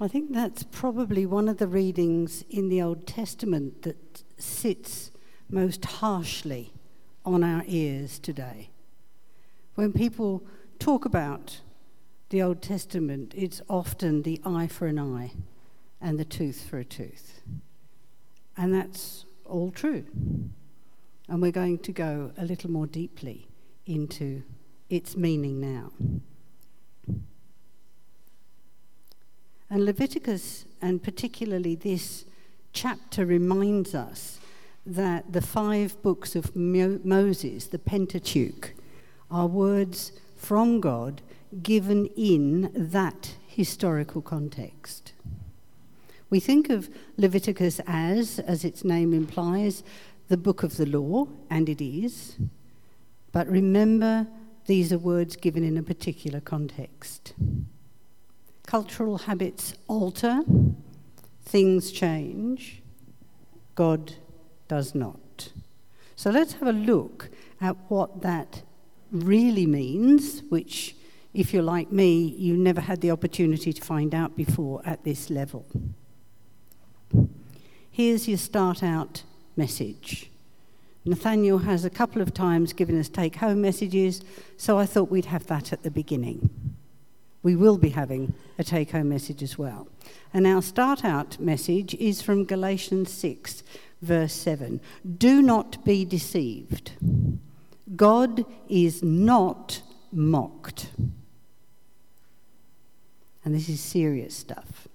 I think that's probably one of the readings in the Old Testament that sits most harshly on our ears today. When people talk about the Old Testament, it's often the eye for an eye and the tooth for a tooth. And that's all true. And we're going to go a little more deeply into its meaning now. And Leviticus, and particularly this chapter, reminds us that the five books of Mo- Moses, the Pentateuch, are words from God given in that historical context. We think of Leviticus as, as its name implies, the book of the law, and it is. But remember, these are words given in a particular context. Cultural habits alter, things change, God does not. So let's have a look at what that really means, which, if you're like me, you never had the opportunity to find out before at this level. Here's your start out message. Nathaniel has a couple of times given us take home messages, so I thought we'd have that at the beginning. We will be having a take home message as well. And our start out message is from Galatians 6, verse 7. Do not be deceived. God is not mocked. And this is serious stuff.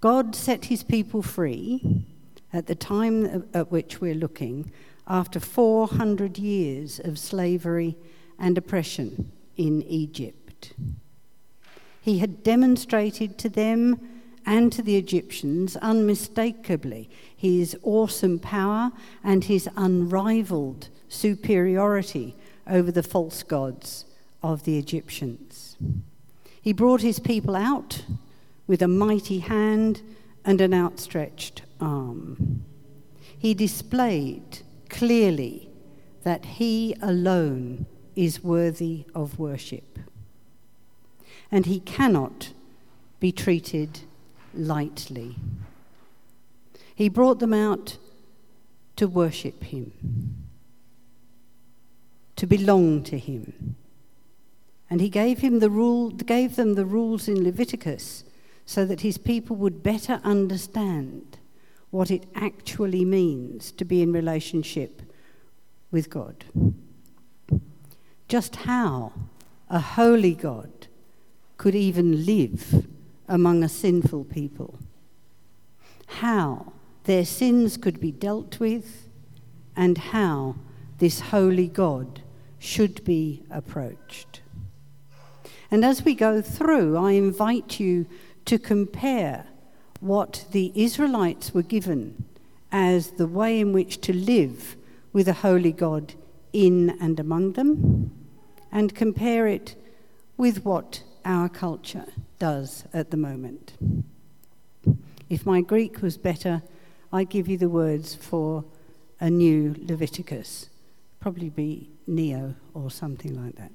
God set his people free at the time at which we're looking after 400 years of slavery and oppression in Egypt. He had demonstrated to them and to the Egyptians unmistakably his awesome power and his unrivaled superiority over the false gods of the Egyptians. He brought his people out with a mighty hand and an outstretched arm. He displayed clearly that he alone is worthy of worship. And he cannot be treated lightly. He brought them out to worship him, to belong to him. And he gave, him the rule, gave them the rules in Leviticus so that his people would better understand what it actually means to be in relationship with God. Just how a holy God could even live among a sinful people. How their sins could be dealt with, and how this holy God should be approached. And as we go through, I invite you to compare what the Israelites were given as the way in which to live with a holy God in and among them, and compare it with what our culture does at the moment. If my Greek was better, I'd give you the words for a new Leviticus. Probably be Neo or something like that.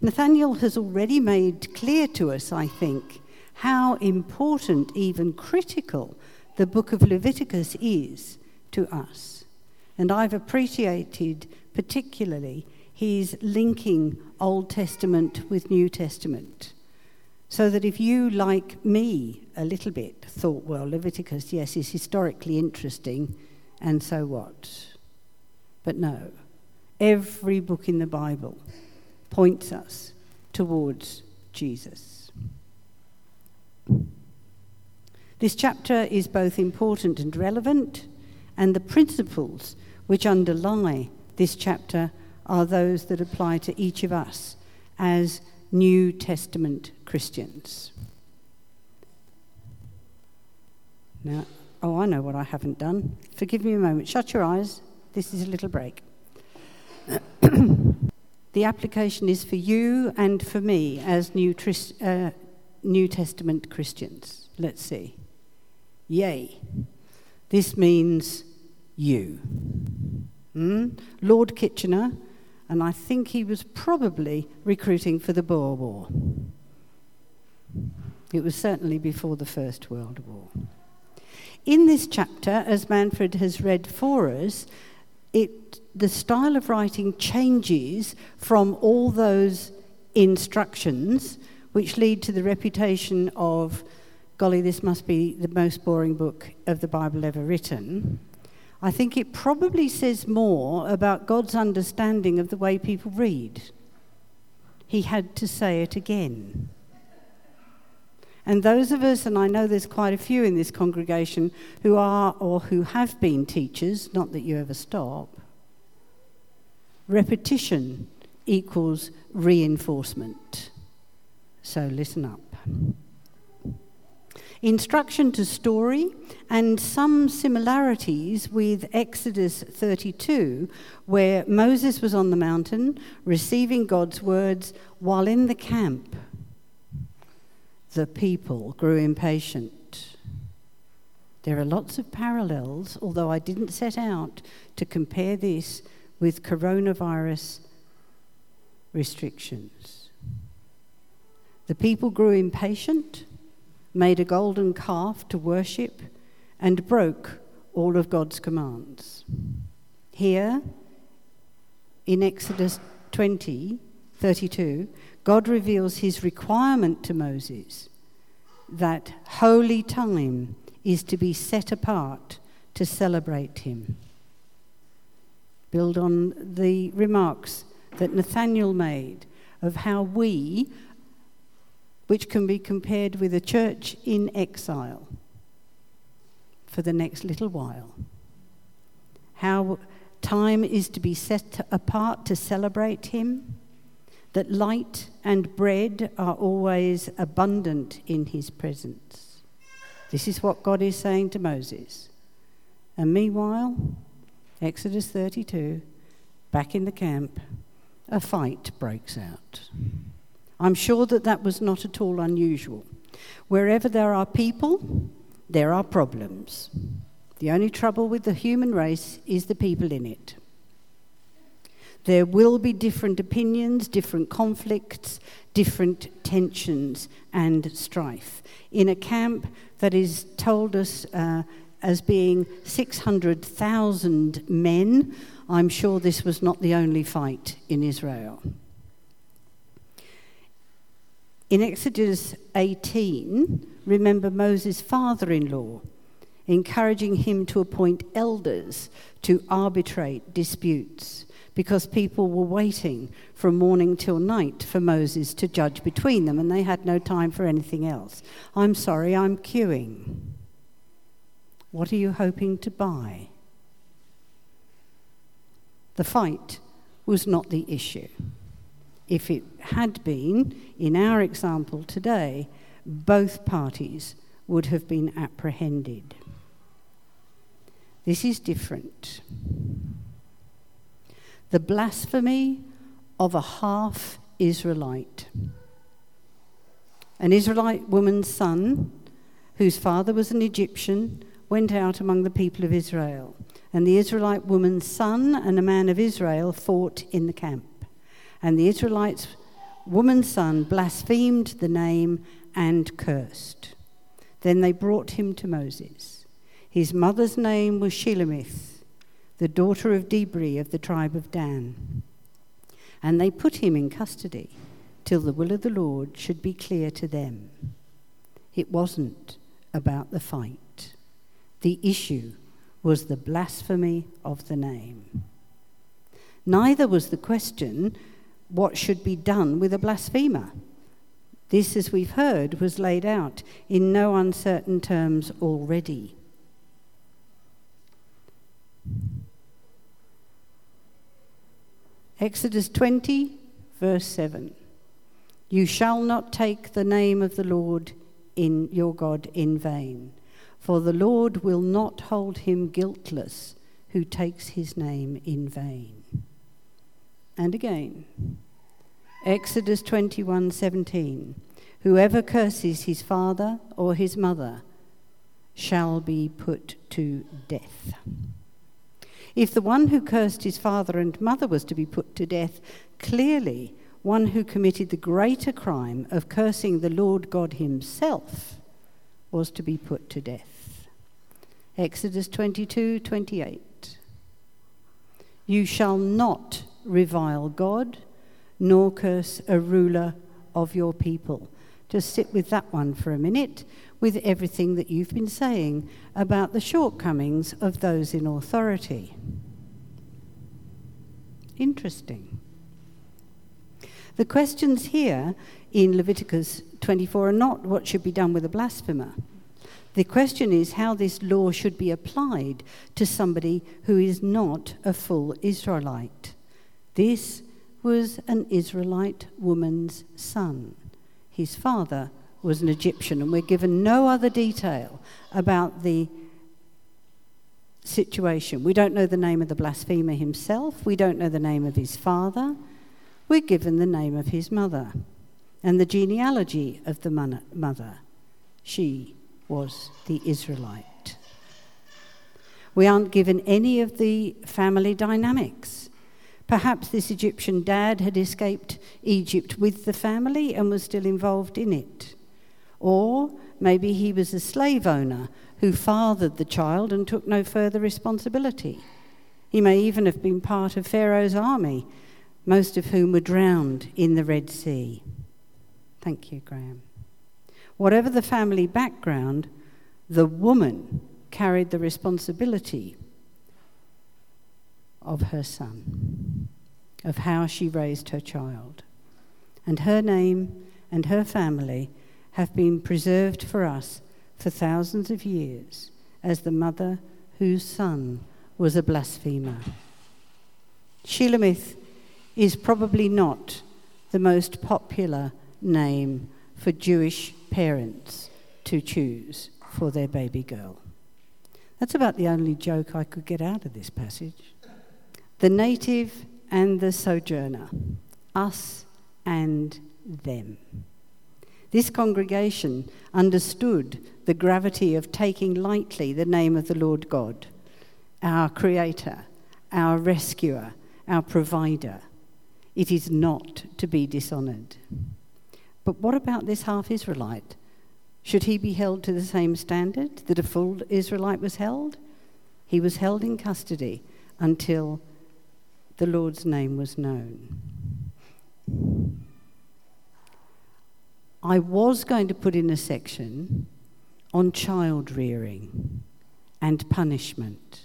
Nathaniel has already made clear to us, I think, how important, even critical, the book of Leviticus is to us. And I've appreciated particularly his linking Old Testament with New Testament. So that if you, like me, a little bit, thought, well, Leviticus, yes, is historically interesting, and so what? But no, every book in the Bible points us towards Jesus. This chapter is both important and relevant, and the principles which underlie this chapter are those that apply to each of us as New Testament Christians. Now, oh, I know what I haven't done. Forgive me a moment. Shut your eyes. This is a little break. the application is for you and for me as New, uh, New Testament Christians. Let's see. Yay. This means you. Mm? Lord Kitchener, and I think he was probably recruiting for the Boer War. It was certainly before the First World War. In this chapter, as Manfred has read for us, it, the style of writing changes from all those instructions which lead to the reputation of, golly, this must be the most boring book of the Bible ever written. I think it probably says more about God's understanding of the way people read. He had to say it again. And those of us, and I know there's quite a few in this congregation who are or who have been teachers, not that you ever stop, repetition equals reinforcement. So listen up. Instruction to story and some similarities with Exodus 32, where Moses was on the mountain receiving God's words while in the camp the people grew impatient. There are lots of parallels, although I didn't set out to compare this with coronavirus restrictions. The people grew impatient, made a golden calf to worship, and broke all of God's commands. Here, in Exodus 20, 32, God reveals his requirement to Moses that holy time is to be set apart to celebrate him. Build on the remarks that Nathaniel made of how we, which can be compared with a church in exile for the next little while, how time is to be set apart to celebrate him that light and bread are always abundant in his presence. This is what God is saying to Moses. And meanwhile, Exodus 32, back in the camp, a fight breaks out. I'm sure that that was not at all unusual. Wherever there are people, there are problems. The only trouble with the human race is the people in it. There will be different opinions, different conflicts, different tensions and strife. In a camp that is told us uh, as being 600,000 men, I'm sure this was not the only fight in Israel. In Exodus 18, remember Moses' father in law, encouraging him to appoint elders to arbitrate disputes because people were waiting from morning till night for Moses to judge between them, and they had no time for anything else. I'm sorry, I'm queuing. What are you hoping to buy? The fight was not the issue. If it had been, in our example today, both parties would have been apprehended. This is different the blasphemy of a half Israelite. An Israelite woman's son, whose father was an Egyptian, went out among the people of Israel. And the Israelite woman's son and a man of Israel fought in the camp. And the Israelite woman's son blasphemed the name and cursed. Then they brought him to Moses. His mother's name was Shelomith the daughter of Dibri of the tribe of Dan. And they put him in custody till the will of the Lord should be clear to them. It wasn't about the fight, the issue was the blasphemy of the name. Neither was the question what should be done with a blasphemer. This, as we've heard, was laid out in no uncertain terms already. Exodus 20, verse 7. You shall not take the name of the Lord in your God in vain, for the Lord will not hold him guiltless who takes his name in vain. And again, Exodus 21:17 Whoever curses his father or his mother shall be put to death. If the one who cursed his father and mother was to be put to death, clearly one who committed the greater crime of cursing the Lord God himself was to be put to death. Exodus 22 28. You shall not revile God, nor curse a ruler of your people. Just sit with that one for a minute, with everything that you've been saying about the shortcomings of those in authority. Interesting. The questions here in Leviticus 24 are not what should be done with a blasphemer. The question is how this law should be applied to somebody who is not a full Israelite. This was an Israelite woman's son. His father was an Egyptian, and we're given no other detail about the situation. We don't know the name of the blasphemer himself, we don't know the name of his father, we're given the name of his mother and the genealogy of the mother. She was the Israelite. We aren't given any of the family dynamics. Perhaps this Egyptian dad had escaped Egypt with the family and was still involved in it. Or maybe he was a slave owner who fathered the child and took no further responsibility. He may even have been part of Pharaoh's army, most of whom were drowned in the Red Sea. Thank you, Graham. Whatever the family background, the woman carried the responsibility of her son, of how she raised her child. And her name and her family have been preserved for us for thousands of years as the mother whose son was a blasphemer. Shelomith is probably not the most popular name for Jewish parents to choose for their baby girl. That's about the only joke I could get out of this passage. The native and the sojourner, us and them. This congregation understood the gravity of taking lightly the name of the Lord God, our Creator, our Rescuer, our Provider. It is not to be dishonoured. But what about this half Israelite? Should he be held to the same standard that a full Israelite was held? He was held in custody until the Lord's name was known. I was going to put in a section on child rearing and punishment.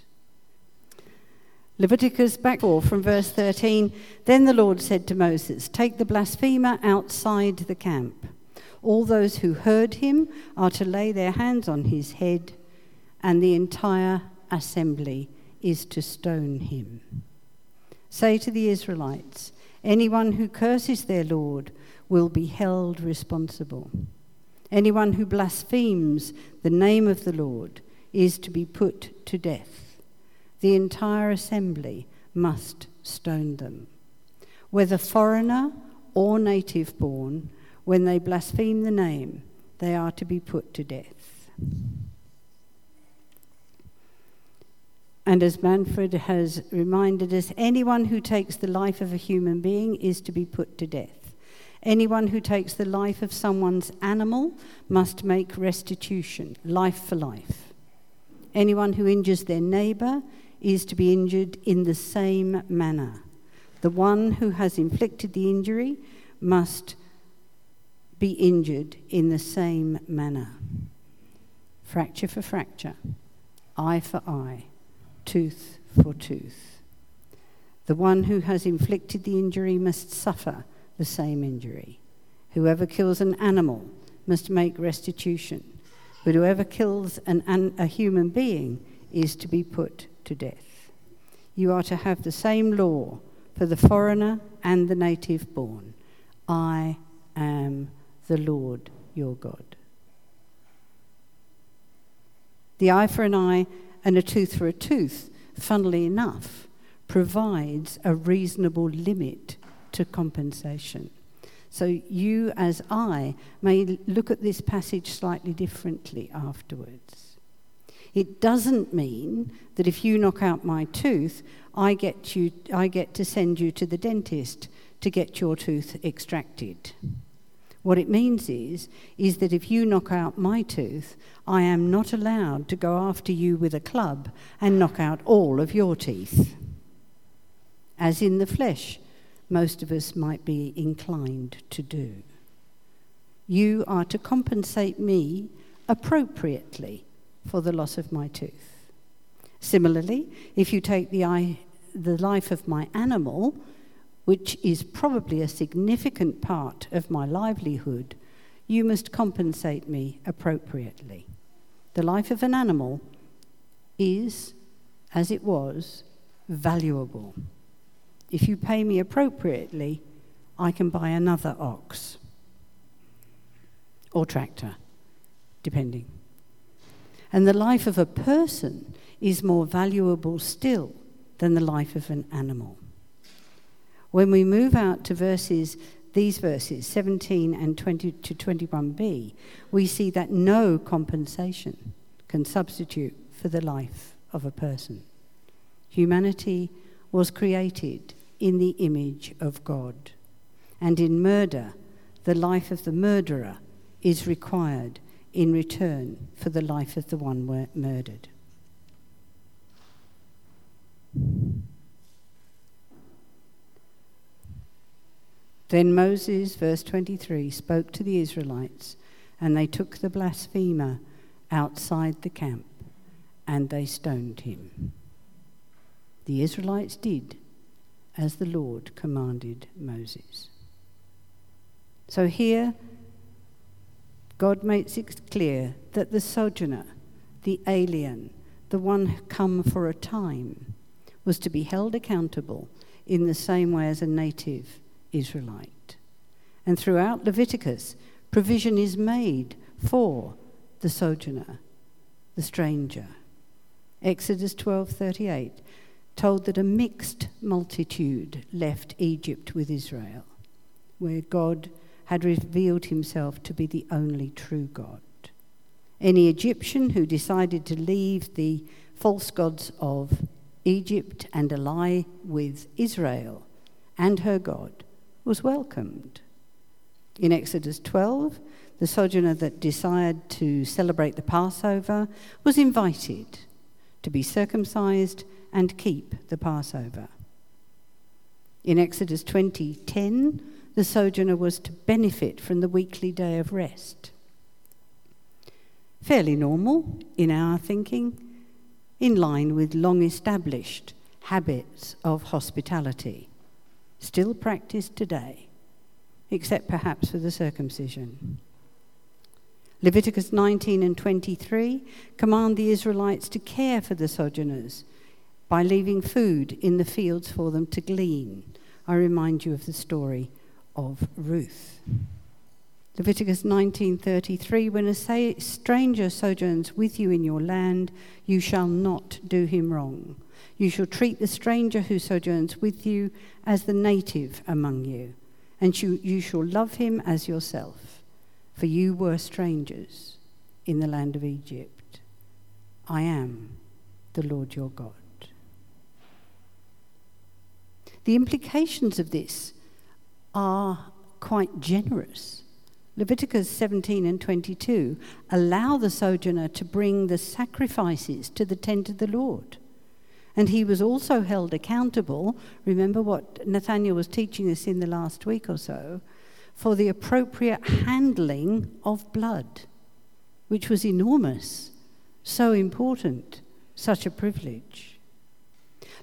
Leviticus back four from verse 13. Then the Lord said to Moses, Take the blasphemer outside the camp. All those who heard him are to lay their hands on his head, and the entire assembly is to stone him. Say to the Israelites, Anyone who curses their Lord will be held responsible. Anyone who blasphemes the name of the Lord is to be put to death. The entire assembly must stone them. Whether foreigner or native born, when they blaspheme the name, they are to be put to death. And as Manfred has reminded us, anyone who takes the life of a human being is to be put to death. Anyone who takes the life of someone's animal must make restitution, life for life. Anyone who injures their neighbour is to be injured in the same manner. The one who has inflicted the injury must be injured in the same manner. Fracture for fracture, eye for eye, tooth for tooth. The one who has inflicted the injury must suffer the same injury. Whoever kills an animal must make restitution, but whoever kills an, an, a human being is to be put to death. You are to have the same law for the foreigner and the native born. I am the Lord your God. The eye for an eye and a tooth for a tooth, funnily enough, provides a reasonable limit to compensation. So you, as I, may look at this passage slightly differently afterwards. It doesn't mean that if you knock out my tooth, I get, you, I get to send you to the dentist to get your tooth extracted. What it means is, is that if you knock out my tooth, I am not allowed to go after you with a club and knock out all of your teeth. As in the flesh, most of us might be inclined to do. You are to compensate me appropriately for the loss of my tooth. Similarly, if you take the, eye, the life of my animal, which is probably a significant part of my livelihood, you must compensate me appropriately. The life of an animal is, as it was, valuable. If you pay me appropriately, I can buy another ox or tractor, depending. And the life of a person is more valuable still than the life of an animal. When we move out to verses, these verses, 17 and 20 to 21b, we see that no compensation can substitute for the life of a person. Humanity was created in the image of God. And in murder, the life of the murderer is required in return for the life of the one murdered. Then Moses, verse 23, spoke to the Israelites, and they took the blasphemer outside the camp, and they stoned him. The Israelites did as the Lord commanded Moses. So here, God makes it clear that the sojourner, the alien, the one come for a time, was to be held accountable in the same way as a native Israelite. And throughout Leviticus, provision is made for the sojourner, the stranger. Exodus 12:38 told that a mixed multitude left Egypt with Israel, where God had revealed himself to be the only true God. Any Egyptian who decided to leave the false gods of Egypt and ally with Israel and her God was welcomed. In Exodus 12, the sojourner that desired to celebrate the Passover was invited to be circumcised and keep the Passover. In Exodus 20:10, the sojourner was to benefit from the weekly day of rest. Fairly normal in our thinking, in line with long established habits of hospitality still practiced today, except perhaps for the circumcision. Leviticus 19 and 23 command the Israelites to care for the sojourners by leaving food in the fields for them to glean. I remind you of the story of Ruth. Leviticus 19:33 when a stranger sojourns with you in your land you shall not do him wrong you shall treat the stranger who sojourns with you as the native among you, and you, you shall love him as yourself, for you were strangers in the land of Egypt. I am the Lord your God. The implications of this are quite generous. Leviticus 17 and 22 allow the sojourner to bring the sacrifices to the tent of the Lord. And he was also held accountable, remember what Nathaniel was teaching us in the last week or so, for the appropriate handling of blood, which was enormous, so important, such a privilege.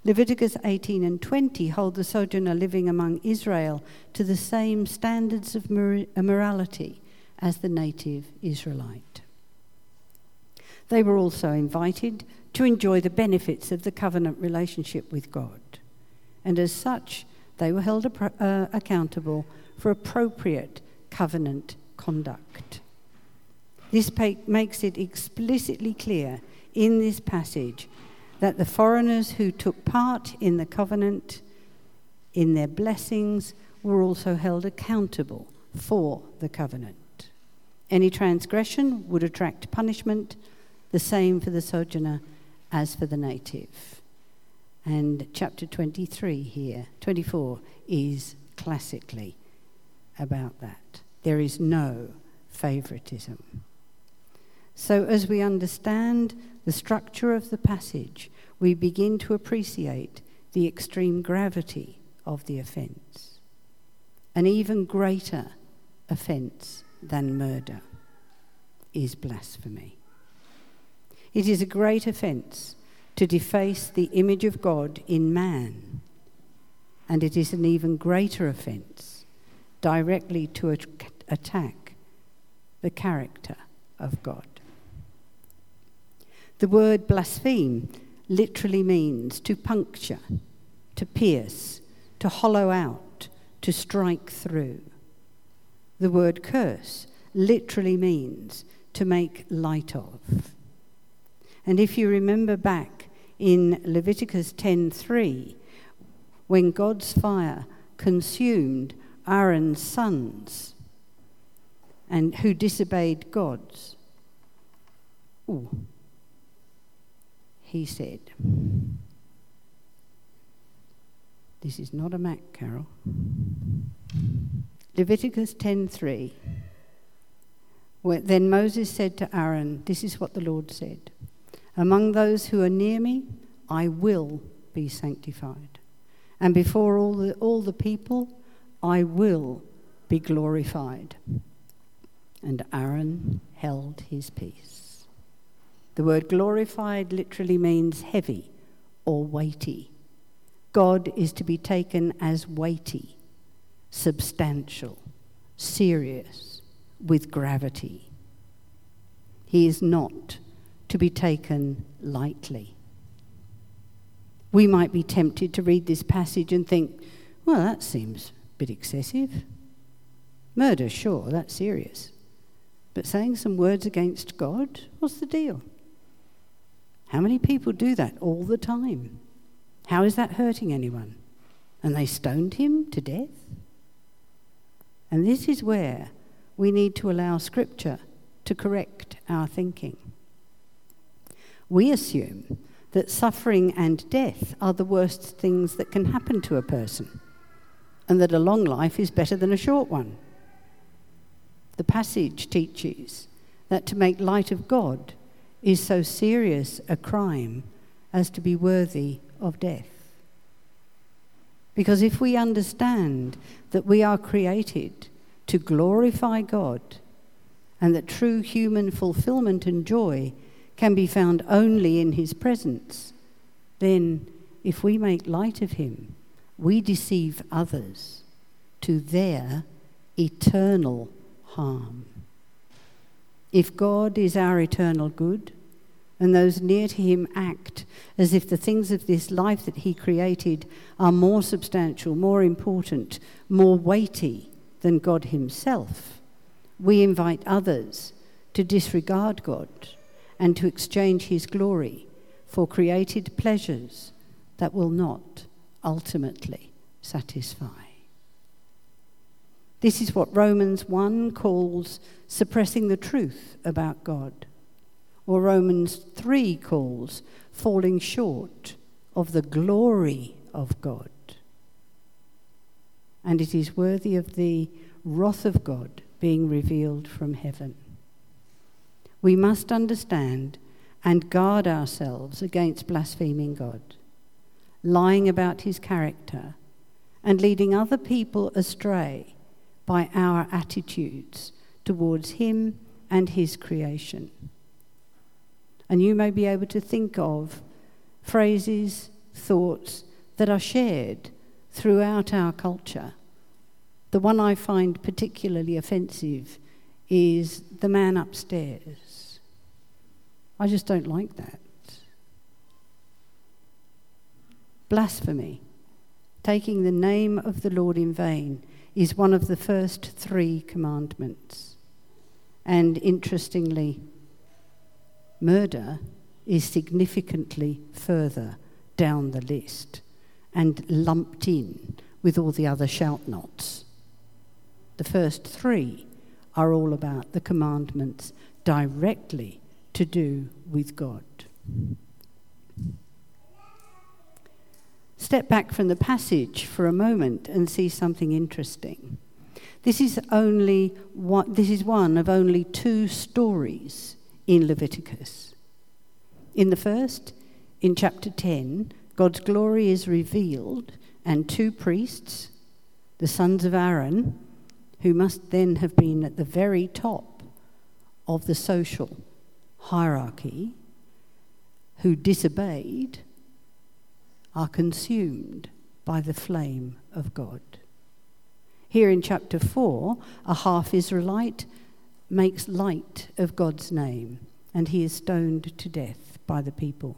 Leviticus 18 and 20 hold the sojourner living among Israel to the same standards of uh, morality as the native Israelite. They were also invited to enjoy the benefits of the covenant relationship with God. And as such, they were held uh, accountable for appropriate covenant conduct. This makes it explicitly clear in this passage that the foreigners who took part in the covenant, in their blessings, were also held accountable for the covenant. Any transgression would attract punishment, the same for the sojourner as for the native. And chapter 23 here, 24, is classically about that. There is no favoritism. So, as we understand the structure of the passage, we begin to appreciate the extreme gravity of the offence. An even greater offence than murder is blasphemy. It is a great offence to deface the image of God in man, and it is an even greater offence directly to attack the character of God. The word blaspheme literally means to puncture, to pierce, to hollow out, to strike through. The word curse literally means to make light of. And if you remember back in Leviticus 10:3 when God's fire consumed Aaron's sons and who disobeyed God's Ooh. He said, This is not a Mac, Carol. Leviticus 10:3 Then Moses said to Aaron, This is what the Lord said Among those who are near me, I will be sanctified. And before all the, all the people, I will be glorified. And Aaron held his peace. The word glorified literally means heavy or weighty. God is to be taken as weighty, substantial, serious, with gravity. He is not to be taken lightly. We might be tempted to read this passage and think, well, that seems a bit excessive. Murder, sure, that's serious. But saying some words against God, what's the deal? How many people do that all the time? How is that hurting anyone? And they stoned him to death? And this is where we need to allow Scripture to correct our thinking. We assume that suffering and death are the worst things that can happen to a person, and that a long life is better than a short one. The passage teaches that to make light of God is so serious a crime as to be worthy of death. Because if we understand that we are created to glorify God and that true human fulfillment and joy can be found only in His presence, then if we make light of Him, we deceive others to their eternal harm. If God is our eternal good, and those near to him act as if the things of this life that he created are more substantial, more important, more weighty than God himself, we invite others to disregard God and to exchange his glory for created pleasures that will not ultimately satisfy. This is what Romans 1 calls suppressing the truth about God, or Romans 3 calls falling short of the glory of God. And it is worthy of the wrath of God being revealed from heaven. We must understand and guard ourselves against blaspheming God, lying about his character, and leading other people astray by our attitudes towards Him and His creation. And you may be able to think of phrases, thoughts that are shared throughout our culture. The one I find particularly offensive is the man upstairs. I just don't like that. Blasphemy, taking the name of the Lord in vain, is one of the first three commandments. And interestingly, murder is significantly further down the list and lumped in with all the other shout nots. The first three are all about the commandments directly to do with God. step back from the passage for a moment and see something interesting. This is only one, this is one of only two stories in Leviticus. In the first, in chapter 10, God's glory is revealed, and two priests, the sons of Aaron, who must then have been at the very top of the social hierarchy, who disobeyed, are consumed by the flame of God. Here in chapter 4, a half Israelite makes light of God's name and he is stoned to death by the people.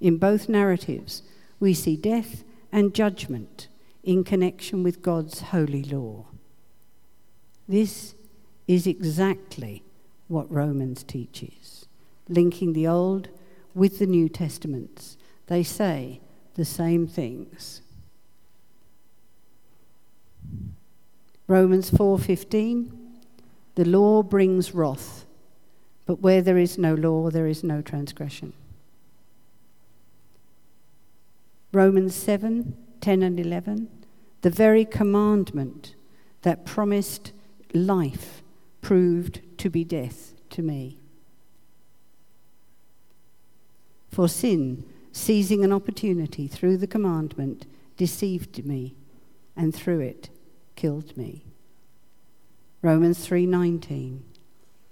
In both narratives, we see death and judgment in connection with God's holy law. This is exactly what Romans teaches, linking the Old with the New Testaments. They say the same things. Romans 4:15 The law brings wrath but where there is no law there is no transgression. Romans 7 10 and 11 the very commandment that promised life proved to be death to me. For sin, seizing an opportunity through the commandment, deceived me, and through it killed me. Romans 3:19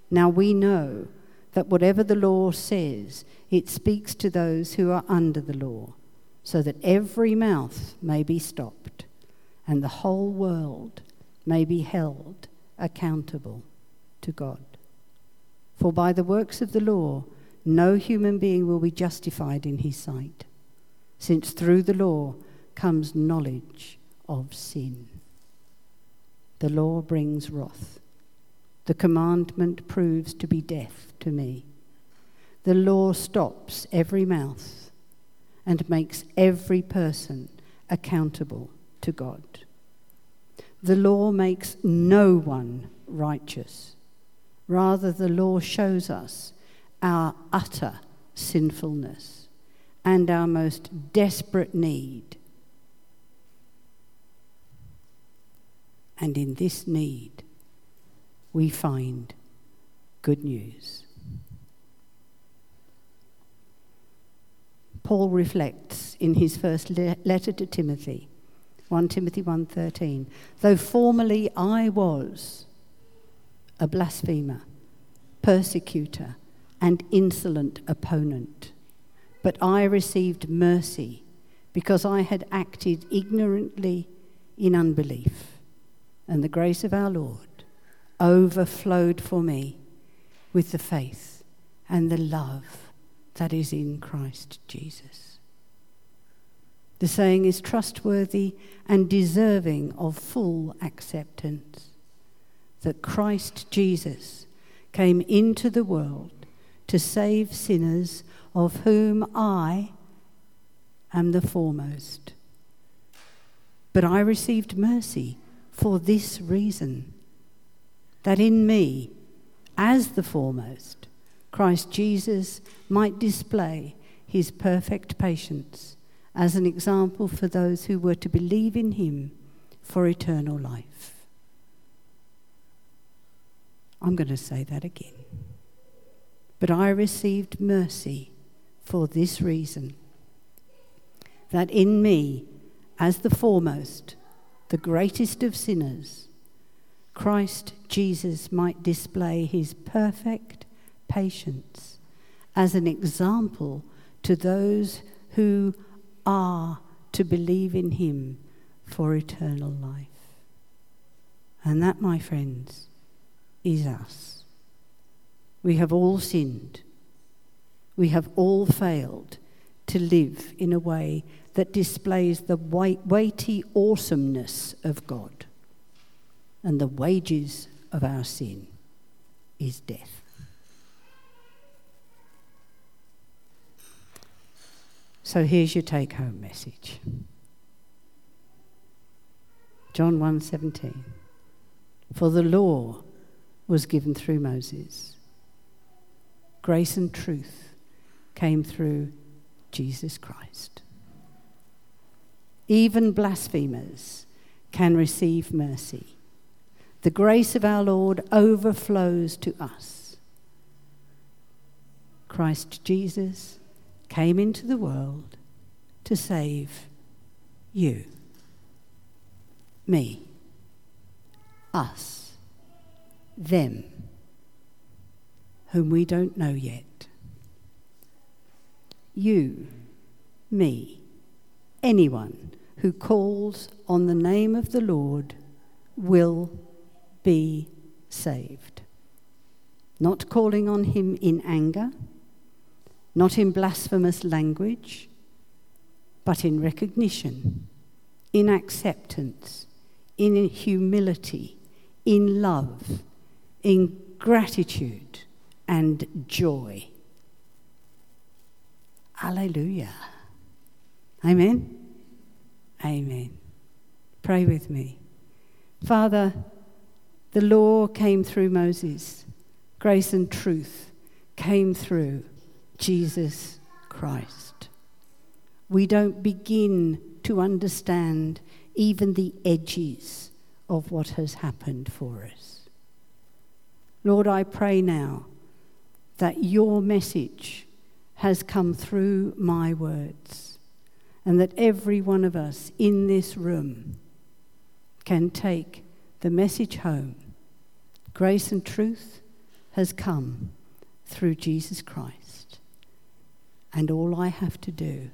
Now we know that whatever the law says, it speaks to those who are under the law, so that every mouth may be stopped and the whole world may be held accountable to God. For by the works of the law, no human being will be justified in his sight, since through the law comes knowledge of sin. The law brings wrath. The commandment proves to be death to me. The law stops every mouth and makes every person accountable to God. The law makes no one righteous. Rather, the law shows us our utter sinfulness and our most desperate need. And in this need, we find good news. Paul reflects in his first le- letter to Timothy 1 Timothy 1:13 though formerly I was a blasphemer persecutor and insolent opponent. But I received mercy because I had acted ignorantly in unbelief and the grace of our Lord overflowed for me with the faith and the love that is in Christ Jesus. The saying is trustworthy and deserving of full acceptance that Christ Jesus came into the world to save sinners, of whom I am the foremost. But I received mercy for this reason that in me, as the foremost, Christ Jesus might display his perfect patience as an example for those who were to believe in him for eternal life. I'm going to say that again. But I received mercy for this reason that in me, as the foremost, the greatest of sinners, Christ Jesus might display his perfect patience as an example to those who are to believe in him for eternal life. And that, my friends, is us. We have all sinned. We have all failed to live in a way that displays the weighty awesomeness of God. And the wages of our sin is death. So here's your take home message. John 1:17 For the law was given through Moses grace and truth came through Jesus Christ even blasphemers, can receive mercy. The grace of our Lord overflows to us. Christ Jesus came into the world to save you, me, us, them, whom we don't know yet. You, me, anyone who calls on the name of the Lord will be saved. Not calling on him in anger, not in blasphemous language, but in recognition, in acceptance, in humility, in love, in gratitude and joy. Alleluia. Amen. Amen. Pray with me. Father, the law came through Moses, grace and truth came through Jesus Christ. We don't begin to understand even the edges of what has happened for us. Lord, I pray now that your message has come through my words and that every one of us in this room can take the message home. Grace and truth has come through Jesus Christ. And all I have to do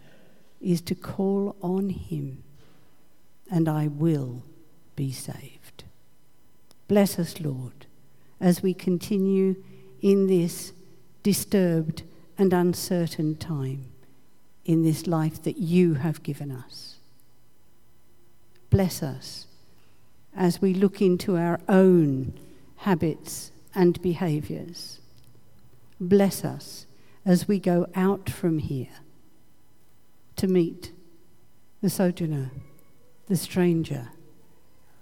is to call on him, and I will be saved. Bless us, Lord, as we continue in this disturbed and uncertain time in this life that you have given us. Bless us as we look into our own habits and behaviors. Bless us as we go out from here to meet the sojourner, the stranger,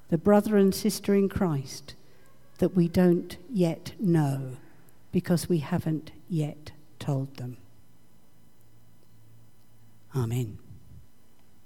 the brother and sister in Christ that we don't yet know because we haven't yet told them. Amen.